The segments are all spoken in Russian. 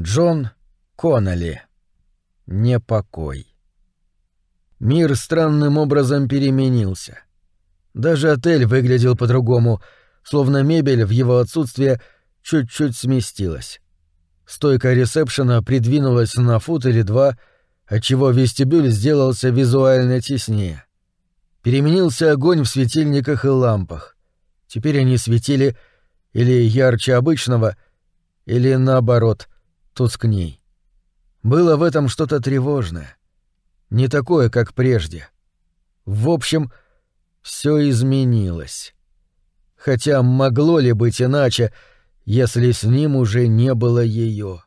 Джон Конноли. Непокой. Мир странным образом переменился. Даже отель выглядел по-другому, словно мебель в его отсутствие чуть-чуть сместилась. Стойка ресепшена придвинулась на фут или два, отчего вестибюль сделался визуально теснее. Переменился огонь в светильниках и лампах. Теперь они светили или ярче обычного, или наоборот, тускней. Было в этом что-то тревожное. Не такое, как прежде. В общем, все изменилось. Хотя могло ли быть иначе, если с ним уже не было ее?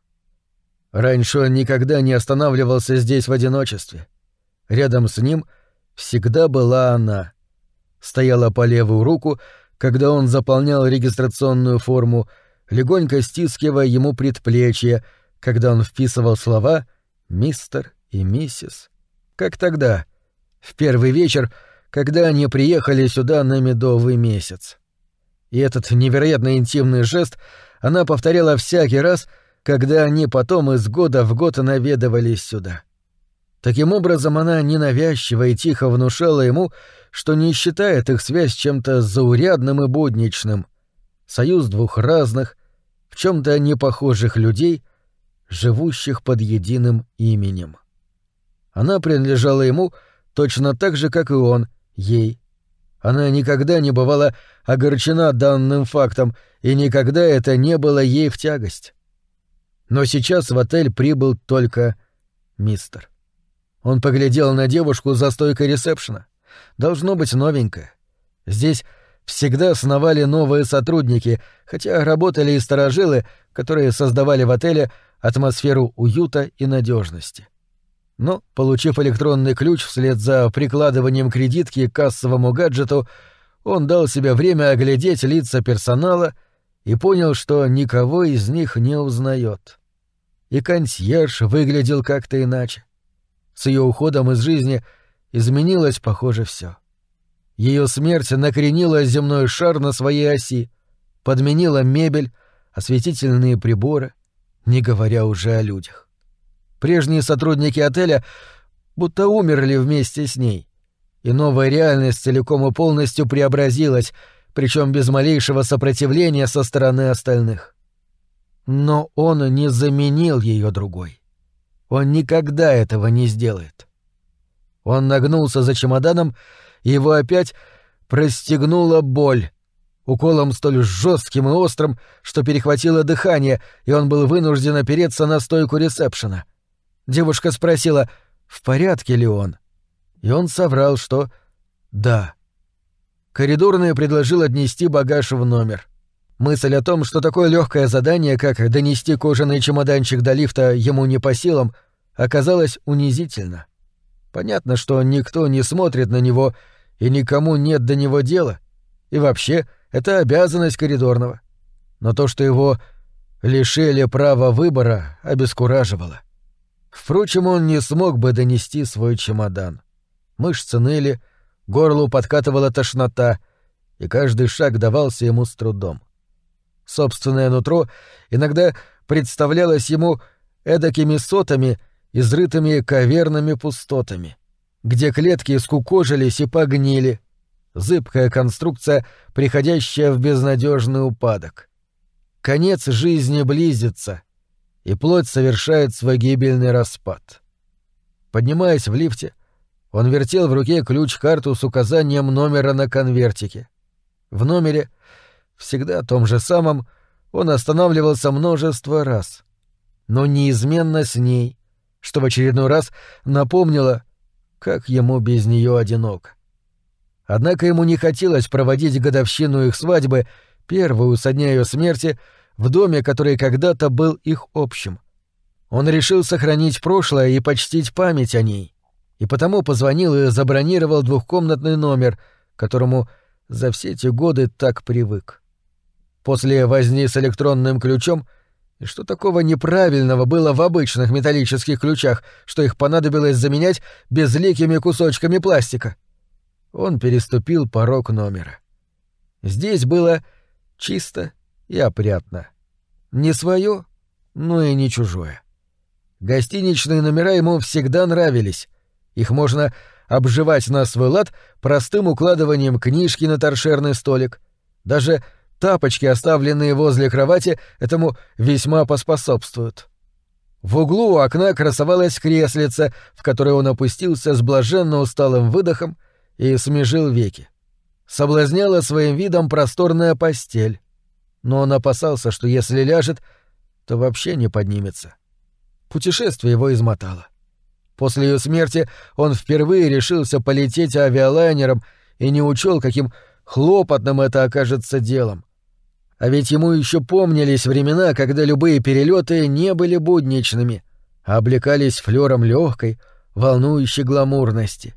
Раньше он никогда не останавливался здесь в одиночестве. Рядом с ним всегда была она. Стояла по левую руку, когда он заполнял регистрационную форму, легонько стискивая ему предплечье, когда он вписывал слова «мистер» и «миссис». Как тогда, в первый вечер, когда они приехали сюда на медовый месяц. И этот невероятно интимный жест она повторяла всякий раз, когда они потом из года в год наведывались сюда. Таким образом, она ненавязчиво и тихо внушала ему, что не считает их связь чем-то заурядным и будничным. Союз двух разных, в чем то непохожих людей, живущих под единым именем. Она принадлежала ему точно так же, как и он, ей. Она никогда не бывала огорчена данным фактом, и никогда это не было ей в тягость. Но сейчас в отель прибыл только мистер. Он поглядел на девушку за стойкой ресепшена. Должно быть новенькая. Здесь всегда сновали новые сотрудники, хотя работали и сторожилы, которые создавали в отеле атмосферу уюта и надежности. Но, получив электронный ключ вслед за прикладыванием кредитки к кассовому гаджету, он дал себе время оглядеть лица персонала и понял, что никого из них не узнает. И консьерж выглядел как-то иначе. С ее уходом из жизни изменилось, похоже, все. Ее смерть накренила земной шар на своей оси, подменила мебель, осветительные приборы, не говоря уже о людях. Прежние сотрудники отеля будто умерли вместе с ней. И новая реальность целиком и полностью преобразилась, причем без малейшего сопротивления со стороны остальных. Но он не заменил ее другой. Он никогда этого не сделает. Он нагнулся за чемоданом, и его опять простегнула боль, уколом столь жестким и острым, что перехватило дыхание, и он был вынужден опереться на стойку ресепшена — Девушка спросила, в порядке ли он. И он соврал, что «да». Коридорный предложил отнести багаж в номер. Мысль о том, что такое легкое задание, как донести кожаный чемоданчик до лифта ему не по силам, оказалось унизительно. Понятно, что никто не смотрит на него, и никому нет до него дела. И вообще, это обязанность коридорного. Но то, что его лишили права выбора, обескураживало. Впрочем, он не смог бы донести свой чемодан. Мышцы ныли, горлу подкатывала тошнота, и каждый шаг давался ему с трудом. Собственное нутро иногда представлялось ему эдакими сотами, изрытыми каверными пустотами, где клетки скукожились и погнили, зыбкая конструкция, приходящая в безнадежный упадок. Конец жизни близится — и плоть совершает свой гибельный распад. Поднимаясь в лифте, он вертел в руке ключ-карту с указанием номера на конвертике. В номере, всегда том же самом, он останавливался множество раз, но неизменно с ней, что в очередной раз напомнило, как ему без нее одиноко. Однако ему не хотелось проводить годовщину их свадьбы, первую со дня ее смерти, в доме, который когда-то был их общим. Он решил сохранить прошлое и почтить память о ней, и потому позвонил и забронировал двухкомнатный номер, которому за все эти годы так привык. После возни с электронным ключом и что такого неправильного было в обычных металлических ключах, что их понадобилось заменять безликими кусочками пластика? Он переступил порог номера. Здесь было чисто и опрятно. Не свое, но и не чужое. Гостиничные номера ему всегда нравились. Их можно обживать на свой лад простым укладыванием книжки на торшерный столик. Даже тапочки, оставленные возле кровати, этому весьма поспособствуют. В углу у окна красовалась креслица, в которой он опустился с блаженно усталым выдохом и смежил веки. Соблазняла своим видом просторная постель, но он опасался, что если ляжет, то вообще не поднимется. Путешествие его измотало. После ее смерти он впервые решился полететь авиалайнером и не учел, каким хлопотным это окажется делом. А ведь ему еще помнились времена, когда любые перелеты не были будничными, а облекались флером легкой, волнующей гламурности.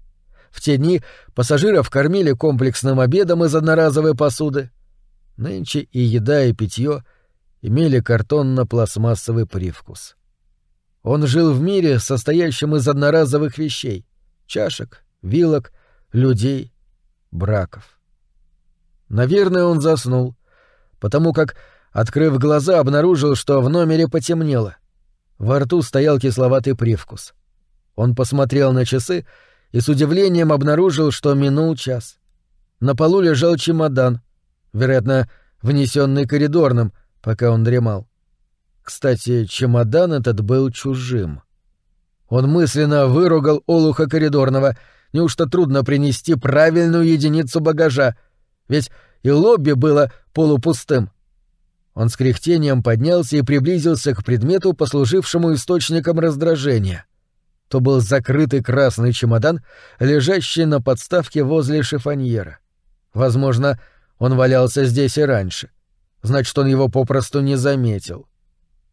В те дни пассажиров кормили комплексным обедом из одноразовой посуды. Нынче и еда, и питье имели картонно-пластмассовый привкус. Он жил в мире, состоящем из одноразовых вещей — чашек, вилок, людей, браков. Наверное, он заснул, потому как, открыв глаза, обнаружил, что в номере потемнело. Во рту стоял кисловатый привкус. Он посмотрел на часы и с удивлением обнаружил, что минул час. На полу лежал чемодан, вероятно, внесенный коридорным, пока он дремал. Кстати, чемодан этот был чужим. Он мысленно выругал Олуха коридорного. Неужто трудно принести правильную единицу багажа? Ведь и лобби было полупустым. Он с кряхтением поднялся и приблизился к предмету, послужившему источником раздражения. То был закрытый красный чемодан, лежащий на подставке возле шифоньера. Возможно, он валялся здесь и раньше. Значит, он его попросту не заметил.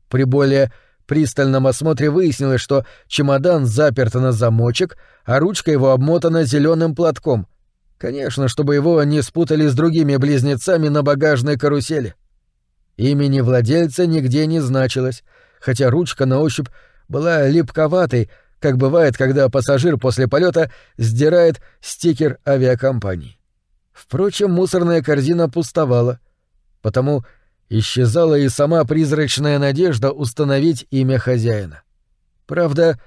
При более пристальном осмотре выяснилось, что чемодан заперт на замочек, а ручка его обмотана зеленым платком. Конечно, чтобы его не спутали с другими близнецами на багажной карусели. Имени владельца нигде не значилось, хотя ручка на ощупь была липковатой, как бывает, когда пассажир после полета сдирает стикер авиакомпании. Впрочем, мусорная корзина пустовала, потому исчезала и сама призрачная надежда установить имя хозяина. Правда,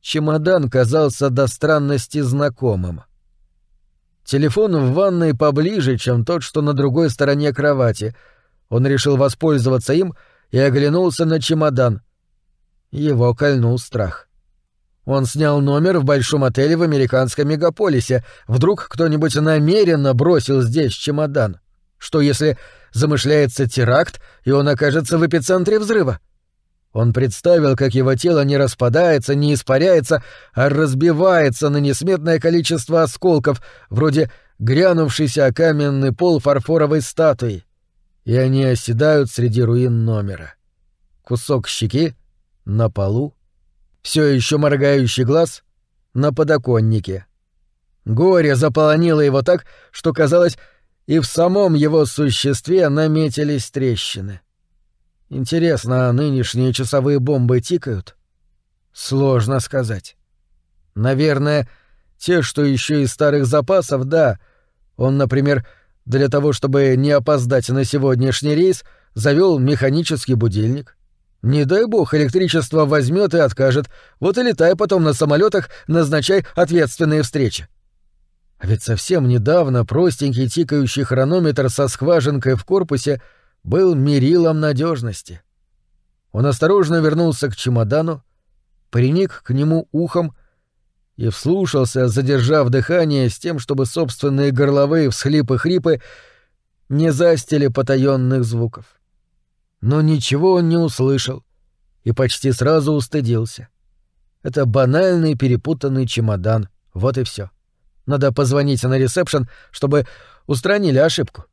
чемодан казался до странности знакомым. Телефон в ванной поближе, чем тот, что на другой стороне кровати. Он решил воспользоваться им и оглянулся на чемодан. Его кольнул страх. Он снял номер в большом отеле в американском мегаполисе. Вдруг кто-нибудь намеренно бросил здесь чемодан. Что если замышляется теракт, и он окажется в эпицентре взрыва? Он представил, как его тело не распадается, не испаряется, а разбивается на несметное количество осколков, вроде грянувшейся о каменный пол фарфоровой статуи. И они оседают среди руин номера. Кусок щеки на полу, все еще моргающий глаз на подоконнике. Горе заполонило его так, что, казалось, и в самом его существе наметились трещины. Интересно, а нынешние часовые бомбы тикают? Сложно сказать. Наверное, те, что еще из старых запасов, да. Он, например, для того, чтобы не опоздать на сегодняшний рейс, завел механический будильник. Не дай бог, электричество возьмет и откажет. Вот и летай потом на самолетах, назначай ответственные встречи. А ведь совсем недавно простенький тикающий хронометр со скважинкой в корпусе был мерилом надежности. Он осторожно вернулся к чемодану, приник к нему ухом и вслушался, задержав дыхание с тем, чтобы собственные горловые всхлипы-хрипы не застили потаенных звуков. Но ничего он не услышал и почти сразу устыдился. Это банальный перепутанный чемодан, вот и все. Надо позвонить на ресепшн, чтобы устранили ошибку.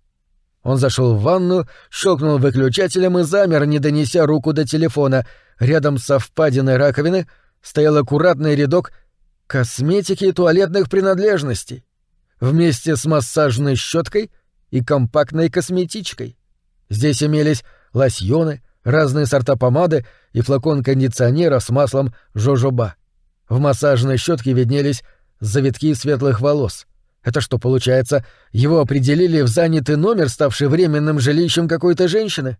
Он зашел в ванну, щелкнул выключателем и замер, не донеся руку до телефона. Рядом со впадиной раковины стоял аккуратный рядок косметики и туалетных принадлежностей. Вместе с массажной щеткой и компактной косметичкой. Здесь имелись лосьоны, разные сорта помады и флакон кондиционера с маслом жожоба. В массажной щетке виднелись завитки светлых волос. Это что, получается, его определили в занятый номер, ставший временным жилищем какой-то женщины?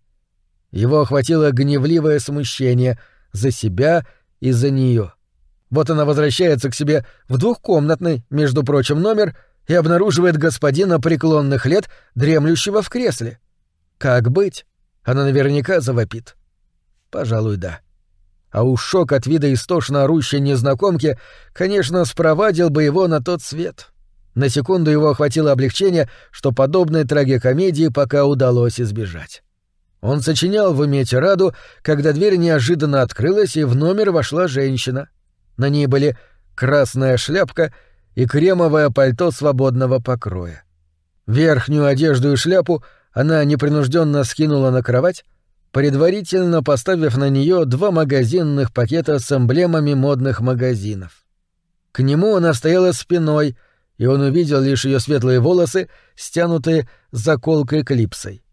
Его охватило гневливое смущение за себя и за нее. Вот она возвращается к себе в двухкомнатный, между прочим, номер и обнаруживает господина преклонных лет, дремлющего в кресле. Как быть? Она наверняка завопит. Пожалуй, да. А уж шок от вида истошно орущей незнакомки, конечно, спровадил бы его на тот свет. На секунду его охватило облегчение, что подобной трагикомедии пока удалось избежать. Он сочинял в уме раду, когда дверь неожиданно открылась, и в номер вошла женщина. На ней были красная шляпка и кремовое пальто свободного покроя. Верхнюю одежду и шляпу она непринужденно скинула на кровать, предварительно поставив на нее два магазинных пакета с эмблемами модных магазинов. К нему она стояла спиной, и он увидел лишь ее светлые волосы, стянутые заколкой клипсой.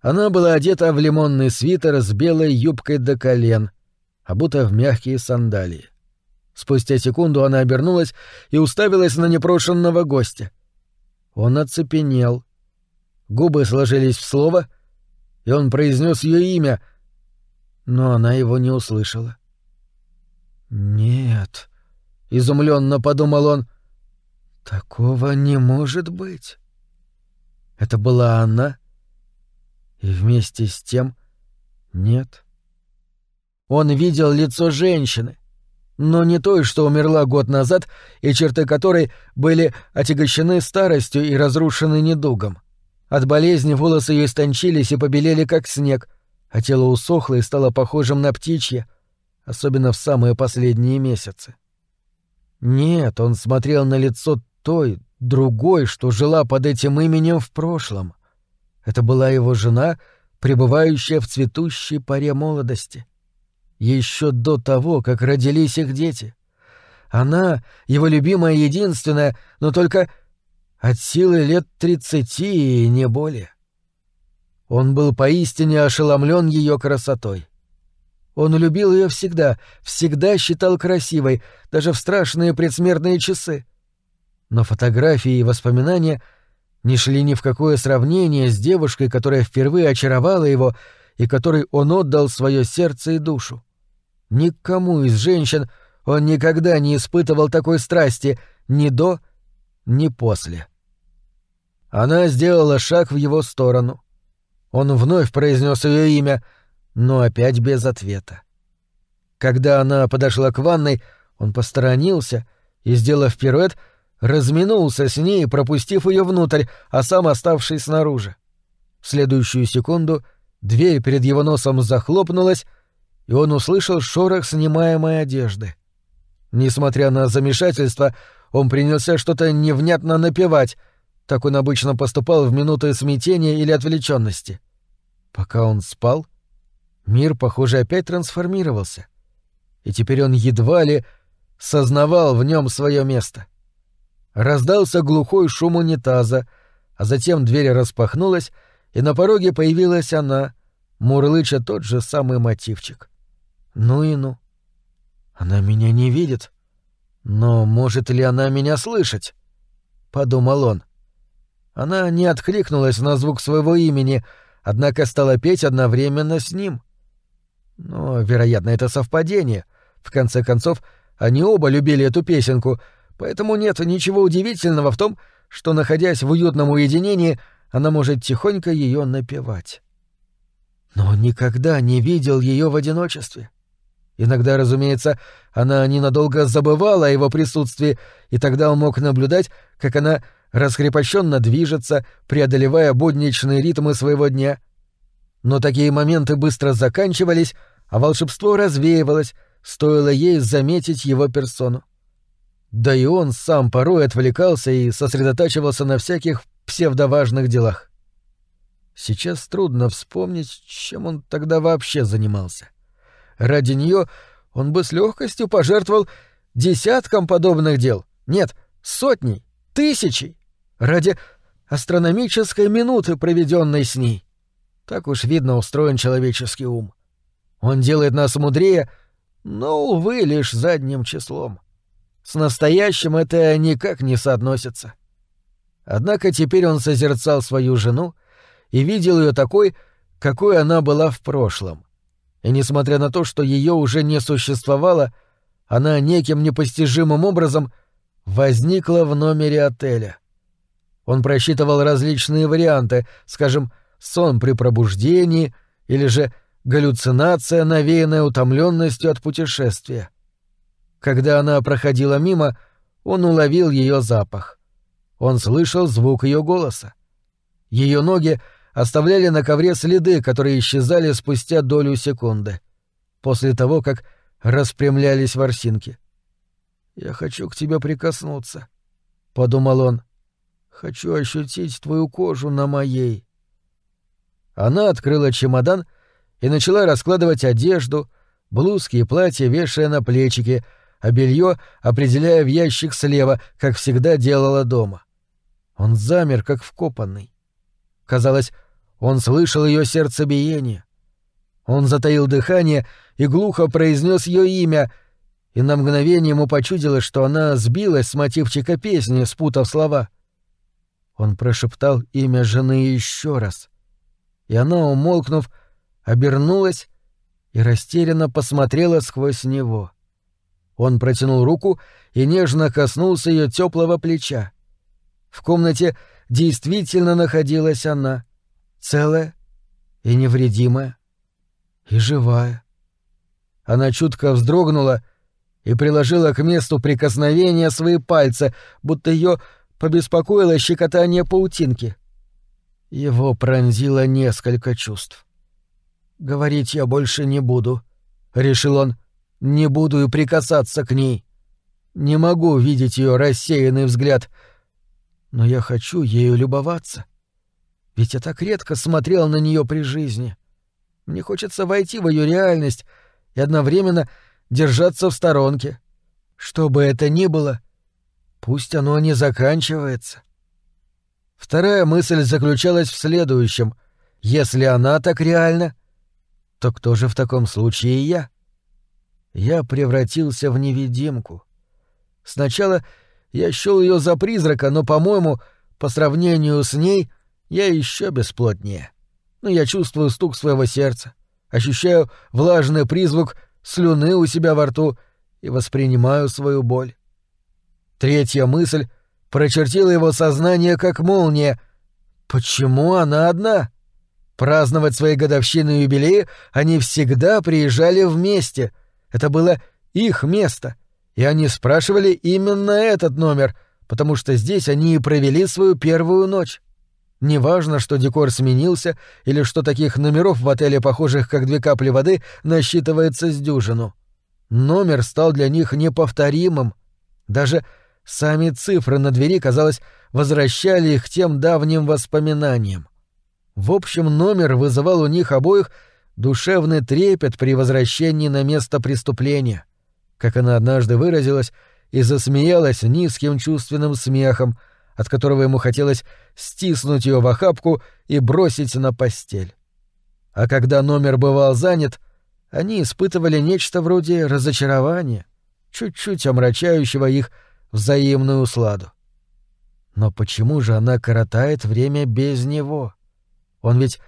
Она была одета в лимонный свитер с белой юбкой до колен, обута в мягкие сандалии. Спустя секунду она обернулась и уставилась на непрошенного гостя. Он оцепенел. Губы сложились в слово, и он произнес ее имя, но она его не услышала. «Нет», — изумленно подумал он, — «такого не может быть». Это была она, и вместе с тем нет. Он видел лицо женщины, но не той, что умерла год назад, и черты которой были отягощены старостью и разрушены недугом. От болезни волосы ее истончились и побелели, как снег, а тело усохло и стало похожим на птичье, особенно в самые последние месяцы. Нет, он смотрел на лицо той, другой, что жила под этим именем в прошлом. Это была его жена, пребывающая в цветущей паре молодости. Еще до того, как родились их дети. Она — его любимая единственная, но только от силы лет тридцати и не более. Он был поистине ошеломлен ее красотой. Он любил ее всегда, всегда считал красивой, даже в страшные предсмертные часы. Но фотографии и воспоминания — не шли ни в какое сравнение с девушкой, которая впервые очаровала его и которой он отдал свое сердце и душу. Никому из женщин он никогда не испытывал такой страсти ни до, ни после. Она сделала шаг в его сторону. Он вновь произнес ее имя, но опять без ответа. Когда она подошла к ванной, он посторонился и, сделав пируэт, разминулся с ней, пропустив ее внутрь, а сам оставшись снаружи. В следующую секунду дверь перед его носом захлопнулась, и он услышал шорох снимаемой одежды. Несмотря на замешательство, он принялся что-то невнятно напевать, так он обычно поступал в минуты смятения или отвлеченности. Пока он спал, мир, похоже, опять трансформировался, и теперь он едва ли сознавал в нем свое место. Раздался глухой шум унитаза, а затем дверь распахнулась, и на пороге появилась она, мурлыча тот же самый мотивчик. Ну и ну. Она меня не видит. Но может ли она меня слышать? Подумал он. Она не откликнулась на звук своего имени, однако стала петь одновременно с ним. Но, вероятно, это совпадение. В конце концов, они оба любили эту песенку — Поэтому нет ничего удивительного в том, что, находясь в уютном уединении, она может тихонько ее напевать. Но он никогда не видел ее в одиночестве. Иногда, разумеется, она ненадолго забывала о его присутствии, и тогда он мог наблюдать, как она раскрепощенно движется, преодолевая будничные ритмы своего дня. Но такие моменты быстро заканчивались, а волшебство развеивалось, стоило ей заметить его персону. Да и он сам порой отвлекался и сосредотачивался на всяких псевдоважных делах. Сейчас трудно вспомнить, чем он тогда вообще занимался. Ради нее он бы с легкостью пожертвовал десяткам подобных дел. Нет, сотней, тысячей. Ради астрономической минуты, проведенной с ней. Так уж видно устроен человеческий ум. Он делает нас мудрее, но, увы, лишь задним числом. — с настоящим это никак не соотносится. Однако теперь он созерцал свою жену и видел ее такой, какой она была в прошлом. И несмотря на то, что ее уже не существовало, она неким непостижимым образом возникла в номере отеля. Он просчитывал различные варианты, скажем, сон при пробуждении или же галлюцинация, навеянная утомленностью от путешествия. Когда она проходила мимо, он уловил ее запах. Он слышал звук ее голоса. Ее ноги оставляли на ковре следы, которые исчезали спустя долю секунды, после того, как распрямлялись ворсинки. «Я хочу к тебе прикоснуться», — подумал он. «Хочу ощутить твою кожу на моей». Она открыла чемодан и начала раскладывать одежду, блузки и платья, вешая на плечики, а белье определяя в ящик слева, как всегда делала дома. Он замер, как вкопанный. Казалось, он слышал ее сердцебиение. Он затаил дыхание и глухо произнес ее имя, и на мгновение ему почудилось, что она сбилась с мотивчика песни, спутав слова. Он прошептал имя жены еще раз, и она, умолкнув, обернулась и растерянно посмотрела сквозь него. Он протянул руку и нежно коснулся ее теплого плеча. В комнате действительно находилась она, целая и невредимая, и живая. Она чутко вздрогнула и приложила к месту прикосновения свои пальцы, будто ее побеспокоило щекотание паутинки. Его пронзило несколько чувств. «Говорить я больше не буду», — решил он. «Не буду и прикасаться к ней. Не могу видеть ее рассеянный взгляд, но я хочу ею любоваться. Ведь я так редко смотрел на нее при жизни. Мне хочется войти в ее реальность и одновременно держаться в сторонке. Что бы это ни было, пусть оно не заканчивается. Вторая мысль заключалась в следующем. Если она так реальна, то кто же в таком случае я? Я превратился в невидимку. Сначала я счёл ее за призрака, но, по-моему, по сравнению с ней я еще бесплотнее. Но я чувствую стук своего сердца, ощущаю влажный призвук слюны у себя во рту и воспринимаю свою боль. Третья мысль прочертила его сознание как молния. Почему она одна? Праздновать свои годовщины и юбилеи они всегда приезжали вместе. Это было их место. И они спрашивали именно этот номер, потому что здесь они и провели свою первую ночь. Неважно, что декор сменился или что таких номеров в отеле, похожих как две капли воды, насчитывается с дюжину. Номер стал для них неповторимым. Даже сами цифры на двери, казалось, возвращали их к тем давним воспоминаниям. В общем, номер вызывал у них обоих душевный трепет при возвращении на место преступления как она однажды выразилась, и засмеялась низким чувственным смехом, от которого ему хотелось стиснуть ее в охапку и бросить на постель. А когда номер бывал занят, они испытывали нечто вроде разочарования, чуть-чуть омрачающего их взаимную усладу. Но почему же она коротает время без него? Он ведь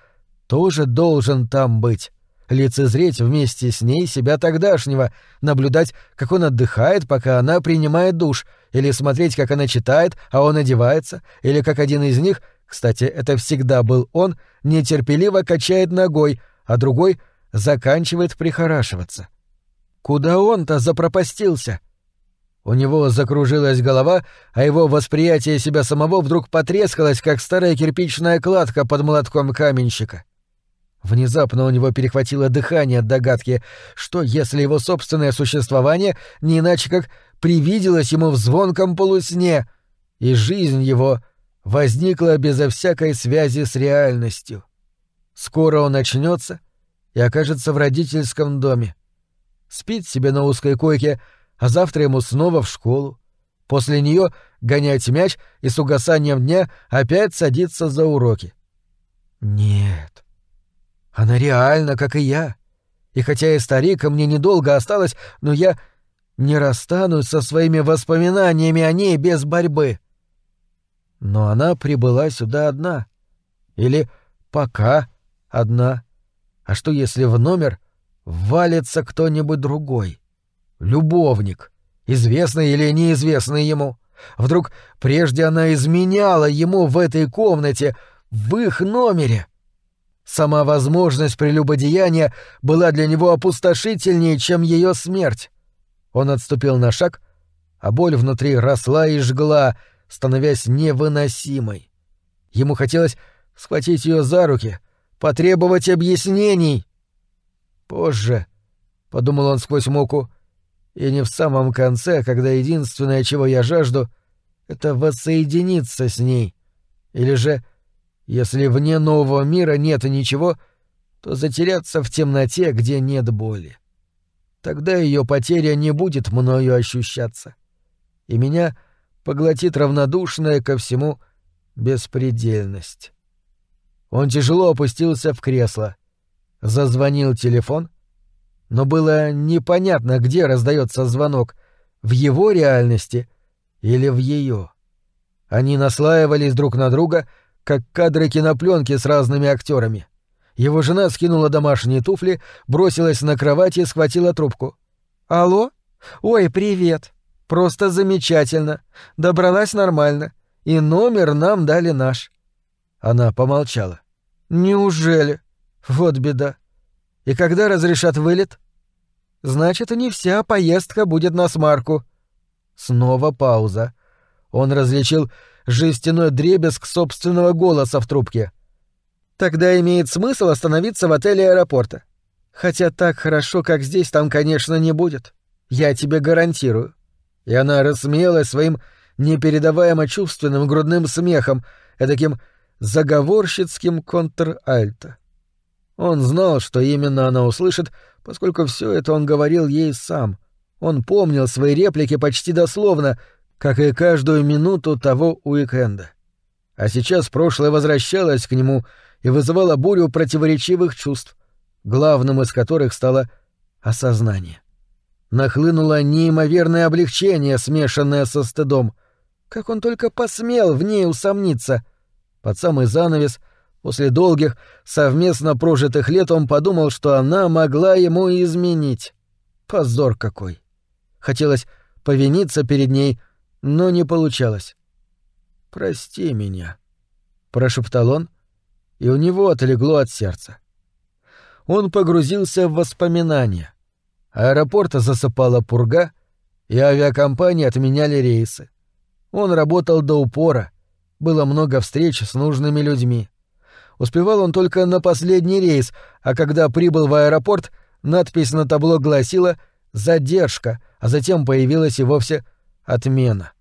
тоже должен там быть лицезреть вместе с ней себя тогдашнего, наблюдать, как он отдыхает, пока она принимает душ, или смотреть, как она читает, а он одевается, или как один из них, кстати, это всегда был он, нетерпеливо качает ногой, а другой заканчивает прихорашиваться. Куда он-то запропастился? У него закружилась голова, а его восприятие себя самого вдруг потрескалось, как старая кирпичная кладка под молотком каменщика. — Внезапно у него перехватило дыхание от догадки, что если его собственное существование не иначе как привиделось ему в звонком полусне, и жизнь его возникла безо всякой связи с реальностью. Скоро он очнется и окажется в родительском доме. Спит себе на узкой койке, а завтра ему снова в школу. После нее гонять мяч и с угасанием дня опять садиться за уроки. Нет, она реальна, как и я. И хотя и старик, мне недолго осталось, но я не расстанусь со своими воспоминаниями о ней без борьбы. Но она прибыла сюда одна. Или пока одна. А что если в номер валится кто-нибудь другой? Любовник, известный или неизвестный ему. Вдруг прежде она изменяла ему в этой комнате, в их номере. Сама возможность прелюбодеяния была для него опустошительнее, чем ее смерть. Он отступил на шаг, а боль внутри росла и жгла, становясь невыносимой. Ему хотелось схватить ее за руки, потребовать объяснений. Позже, — подумал он сквозь муку, — и не в самом конце, когда единственное, чего я жажду, — это воссоединиться с ней. Или же, если вне нового мира нет ничего, то затеряться в темноте, где нет боли. Тогда ее потеря не будет мною ощущаться. И меня поглотит равнодушная ко всему беспредельность. Он тяжело опустился в кресло. Зазвонил телефон, но было непонятно, где раздается звонок — в его реальности или в ее. Они наслаивались друг на друга, как кадры кинопленки с разными актерами. Его жена скинула домашние туфли, бросилась на кровать и схватила трубку. «Алло? Ой, привет! Просто замечательно. Добралась нормально. И номер нам дали наш». Она помолчала. «Неужели? Вот беда. И когда разрешат вылет?» «Значит, не вся поездка будет на смарку». Снова пауза. Он различил жестяной дребезг собственного голоса в трубке. «Тогда имеет смысл остановиться в отеле аэропорта. Хотя так хорошо, как здесь, там, конечно, не будет. Я тебе гарантирую». И она рассмеялась своим непередаваемо чувственным грудным смехом, таким заговорщицким контр-альто. Он знал, что именно она услышит, поскольку все это он говорил ей сам. Он помнил свои реплики почти дословно, как и каждую минуту того уикенда. А сейчас прошлое возвращалось к нему и вызывало бурю противоречивых чувств, главным из которых стало осознание. Нахлынуло неимоверное облегчение, смешанное со стыдом. Как он только посмел в ней усомниться. Под самый занавес, после долгих, совместно прожитых лет, он подумал, что она могла ему изменить. Позор какой! Хотелось повиниться перед ней, но не получалось. «Прости меня», — прошептал он, и у него отлегло от сердца. Он погрузился в воспоминания. Аэропорт засыпала пурга, и авиакомпании отменяли рейсы. Он работал до упора, было много встреч с нужными людьми. Успевал он только на последний рейс, а когда прибыл в аэропорт, надпись на табло гласила «Задержка», а затем появилась и вовсе отмена.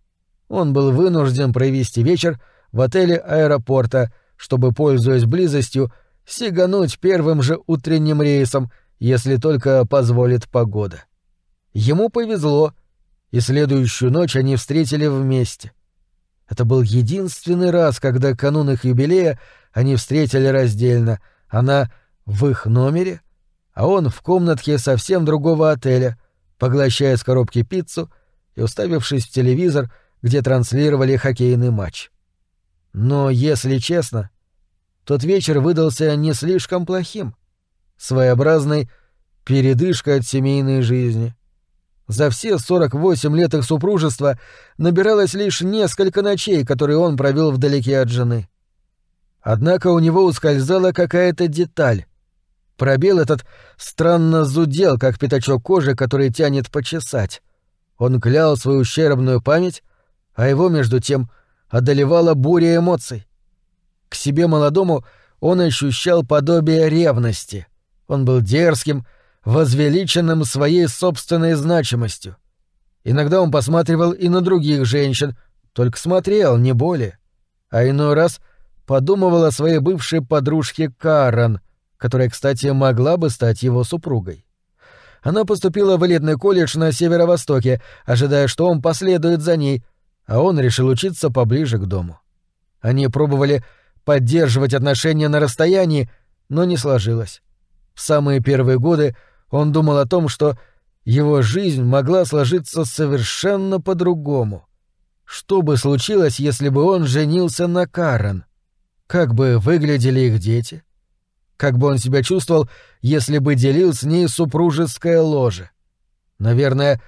Он был вынужден провести вечер в отеле аэропорта, чтобы, пользуясь близостью, сигануть первым же утренним рейсом, если только позволит погода. Ему повезло, и следующую ночь они встретили вместе. Это был единственный раз, когда канун их юбилея они встретили раздельно. Она в их номере, а он в комнатке совсем другого отеля, поглощая с коробки пиццу и уставившись в телевизор, где транслировали хоккейный матч. Но, если честно, тот вечер выдался не слишком плохим, своеобразной передышкой от семейной жизни. За все 48 лет их супружества набиралось лишь несколько ночей, которые он провел вдалеке от жены. Однако у него ускользала какая-то деталь. Пробел этот странно зудел, как пятачок кожи, который тянет почесать. Он клял свою ущербную память, а его, между тем, одолевала буря эмоций. К себе молодому он ощущал подобие ревности. Он был дерзким, возвеличенным своей собственной значимостью. Иногда он посматривал и на других женщин, только смотрел, не более. А иной раз подумывал о своей бывшей подружке Карен, которая, кстати, могла бы стать его супругой. Она поступила в элитный колледж на северо-востоке, ожидая, что он последует за ней, а он решил учиться поближе к дому. Они пробовали поддерживать отношения на расстоянии, но не сложилось. В самые первые годы он думал о том, что его жизнь могла сложиться совершенно по-другому. Что бы случилось, если бы он женился на Карен? Как бы выглядели их дети? как бы он себя чувствовал, если бы делил с ней супружеское ложе. Наверное,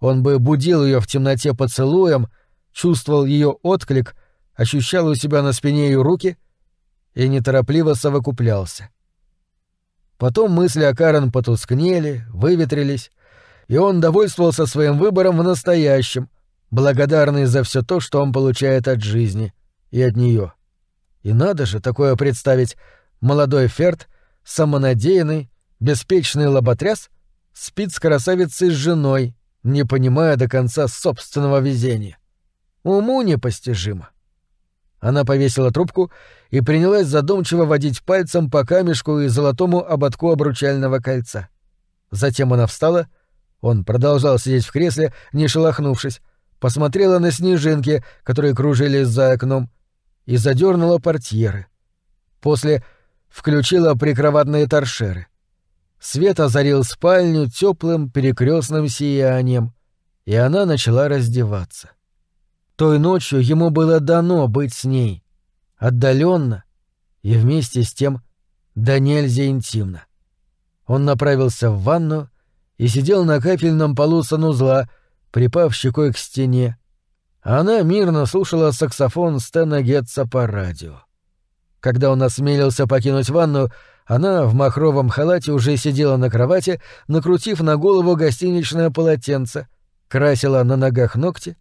он бы будил ее в темноте поцелуем, чувствовал ее отклик, ощущал у себя на спине ее руки и неторопливо совокуплялся. Потом мысли о Карен потускнели, выветрились, и он довольствовался своим выбором в настоящем, благодарный за все то, что он получает от жизни и от нее. И надо же такое представить молодой Ферд, самонадеянный, беспечный лоботряс, спит с красавицей с женой, не понимая до конца собственного везения. Уму непостижимо. Она повесила трубку и принялась задумчиво водить пальцем по камешку и золотому ободку обручального кольца. Затем она встала, он продолжал сидеть в кресле, не шелохнувшись, посмотрела на снежинки, которые кружились за окном, и задернула портьеры. После включила прикроватные торшеры. Свет озарил спальню теплым перекрестным сиянием, и она начала раздеваться. — той ночью ему было дано быть с ней. Отдаленно и вместе с тем да нельзя интимно. Он направился в ванну и сидел на капельном полу санузла, припав щекой к стене. Она мирно слушала саксофон Стэна Гетца по радио. Когда он осмелился покинуть ванну, она в махровом халате уже сидела на кровати, накрутив на голову гостиничное полотенце, красила на ногах ногти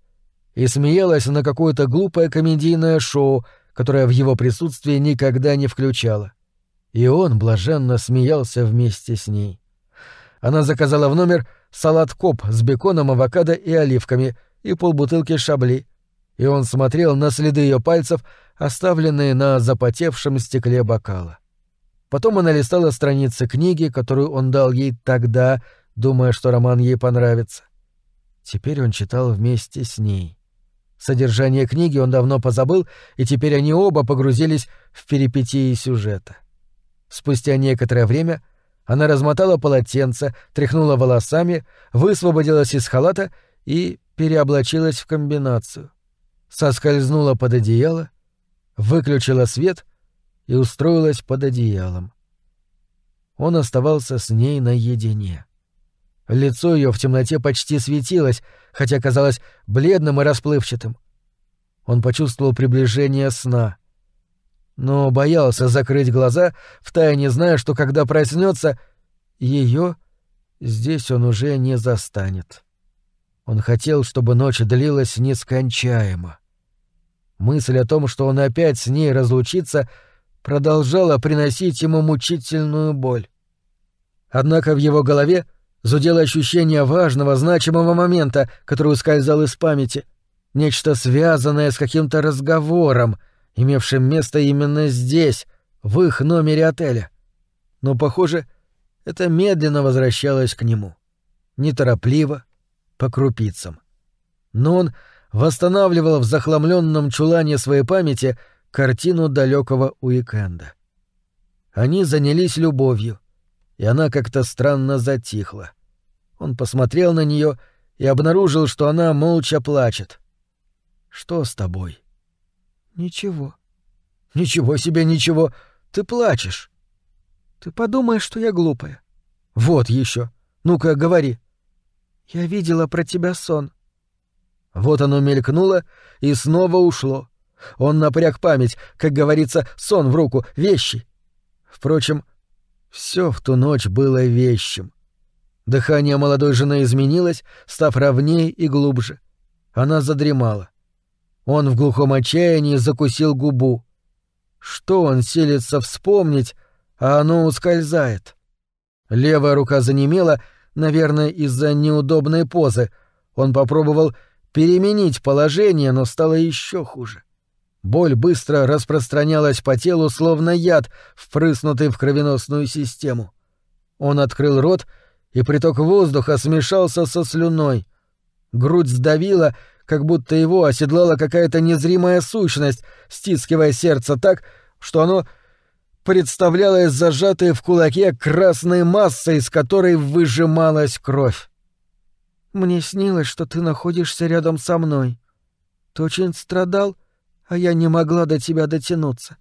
и смеялась на какое-то глупое комедийное шоу, которое в его присутствии никогда не включало. И он блаженно смеялся вместе с ней. Она заказала в номер салат-коп с беконом, авокадо и оливками и полбутылки шабли, и он смотрел на следы ее пальцев, оставленные на запотевшем стекле бокала. Потом она листала страницы книги, которую он дал ей тогда, думая, что роман ей понравится. Теперь он читал вместе с ней. Содержание книги он давно позабыл, и теперь они оба погрузились в перипетии сюжета. Спустя некоторое время она размотала полотенце, тряхнула волосами, высвободилась из халата и переоблачилась в комбинацию. Соскользнула под одеяло, выключила свет и устроилась под одеялом. Он оставался с ней наедине. Лицо ее в темноте почти светилось, хотя казалось бледным и расплывчатым. Он почувствовал приближение сна. Но боялся закрыть глаза, втайне зная, что когда проснется, ее здесь он уже не застанет. Он хотел, чтобы ночь длилась нескончаемо. Мысль о том, что он опять с ней разлучится, продолжала приносить ему мучительную боль. Однако в его голове — зудело ощущение важного, значимого момента, который ускользал из памяти. Нечто связанное с каким-то разговором, имевшим место именно здесь, в их номере отеля. Но, похоже, это медленно возвращалось к нему. Неторопливо, по крупицам. Но он восстанавливал в захламленном чулане своей памяти картину далекого уикенда. Они занялись любовью — и она как-то странно затихла. Он посмотрел на нее и обнаружил, что она молча плачет. «Что с тобой?» «Ничего». «Ничего себе, ничего. Ты плачешь». «Ты подумаешь, что я глупая». «Вот еще. Ну-ка, говори». «Я видела про тебя сон». Вот оно мелькнуло и снова ушло. Он напряг память, как говорится, сон в руку, вещи. Впрочем, все в ту ночь было вещим. Дыхание молодой жены изменилось, став ровнее и глубже. Она задремала. Он в глухом отчаянии закусил губу. Что он силится вспомнить, а оно ускользает? Левая рука занемела, наверное, из-за неудобной позы. Он попробовал переменить положение, но стало еще хуже. Боль быстро распространялась по телу, словно яд, впрыснутый в кровеносную систему. Он открыл рот, и приток воздуха смешался со слюной. Грудь сдавила, как будто его оседлала какая-то незримая сущность, стискивая сердце так, что оно представлялось зажатой в кулаке красной массой, из которой выжималась кровь. «Мне снилось, что ты находишься рядом со мной. Ты очень страдал?» А я не могла до тебя дотянуться.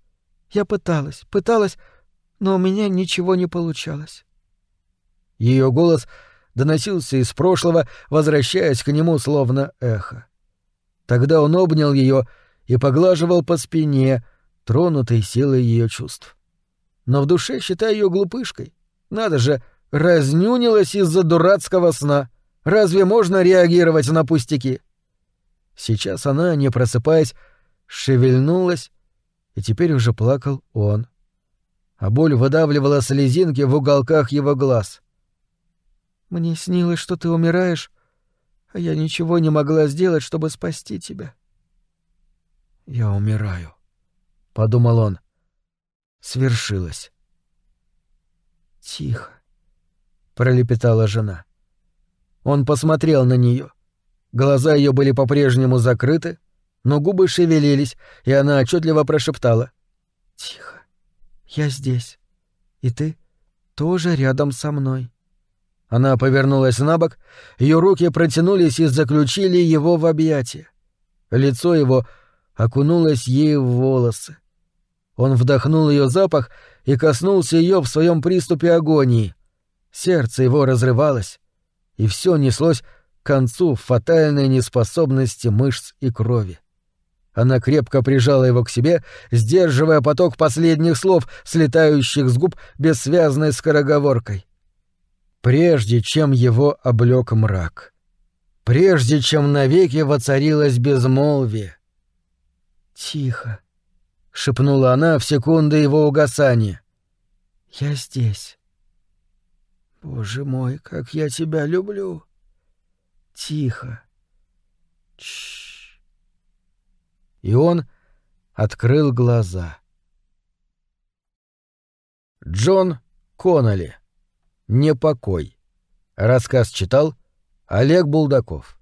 Я пыталась, пыталась, но у меня ничего не получалось. Ее голос доносился из прошлого, возвращаясь к нему словно эхо. Тогда он обнял ее и поглаживал по спине, тронутой силой ее чувств. Но в душе считая ее глупышкой. Надо же, разнюнилась из-за дурацкого сна. Разве можно реагировать на пустяки? Сейчас она, не просыпаясь, шевельнулась, и теперь уже плакал он. А боль выдавливала слезинки в уголках его глаз. «Мне снилось, что ты умираешь, а я ничего не могла сделать, чтобы спасти тебя». «Я умираю», — подумал он. Свершилось. «Тихо», — пролепетала жена. Он посмотрел на нее. Глаза ее были по-прежнему закрыты, но губы шевелились, и она отчетливо прошептала. «Тихо. Я здесь. И ты тоже рядом со мной». Она повернулась на бок, ее руки протянулись и заключили его в объятия. Лицо его окунулось ей в волосы. Он вдохнул ее запах и коснулся ее в своем приступе агонии. Сердце его разрывалось, и все неслось к концу фатальной неспособности мышц и крови. Она крепко прижала его к себе, сдерживая поток последних слов, слетающих с губ бессвязной скороговоркой. Прежде чем его облёк мрак. Прежде чем навеки воцарилось безмолвие. «Тихо», — шепнула она в секунды его угасания. «Я здесь». «Боже мой, как я тебя люблю!» Тихо. Чш. И он открыл глаза. Джон Конноли. Непокой. Рассказ читал Олег Булдаков.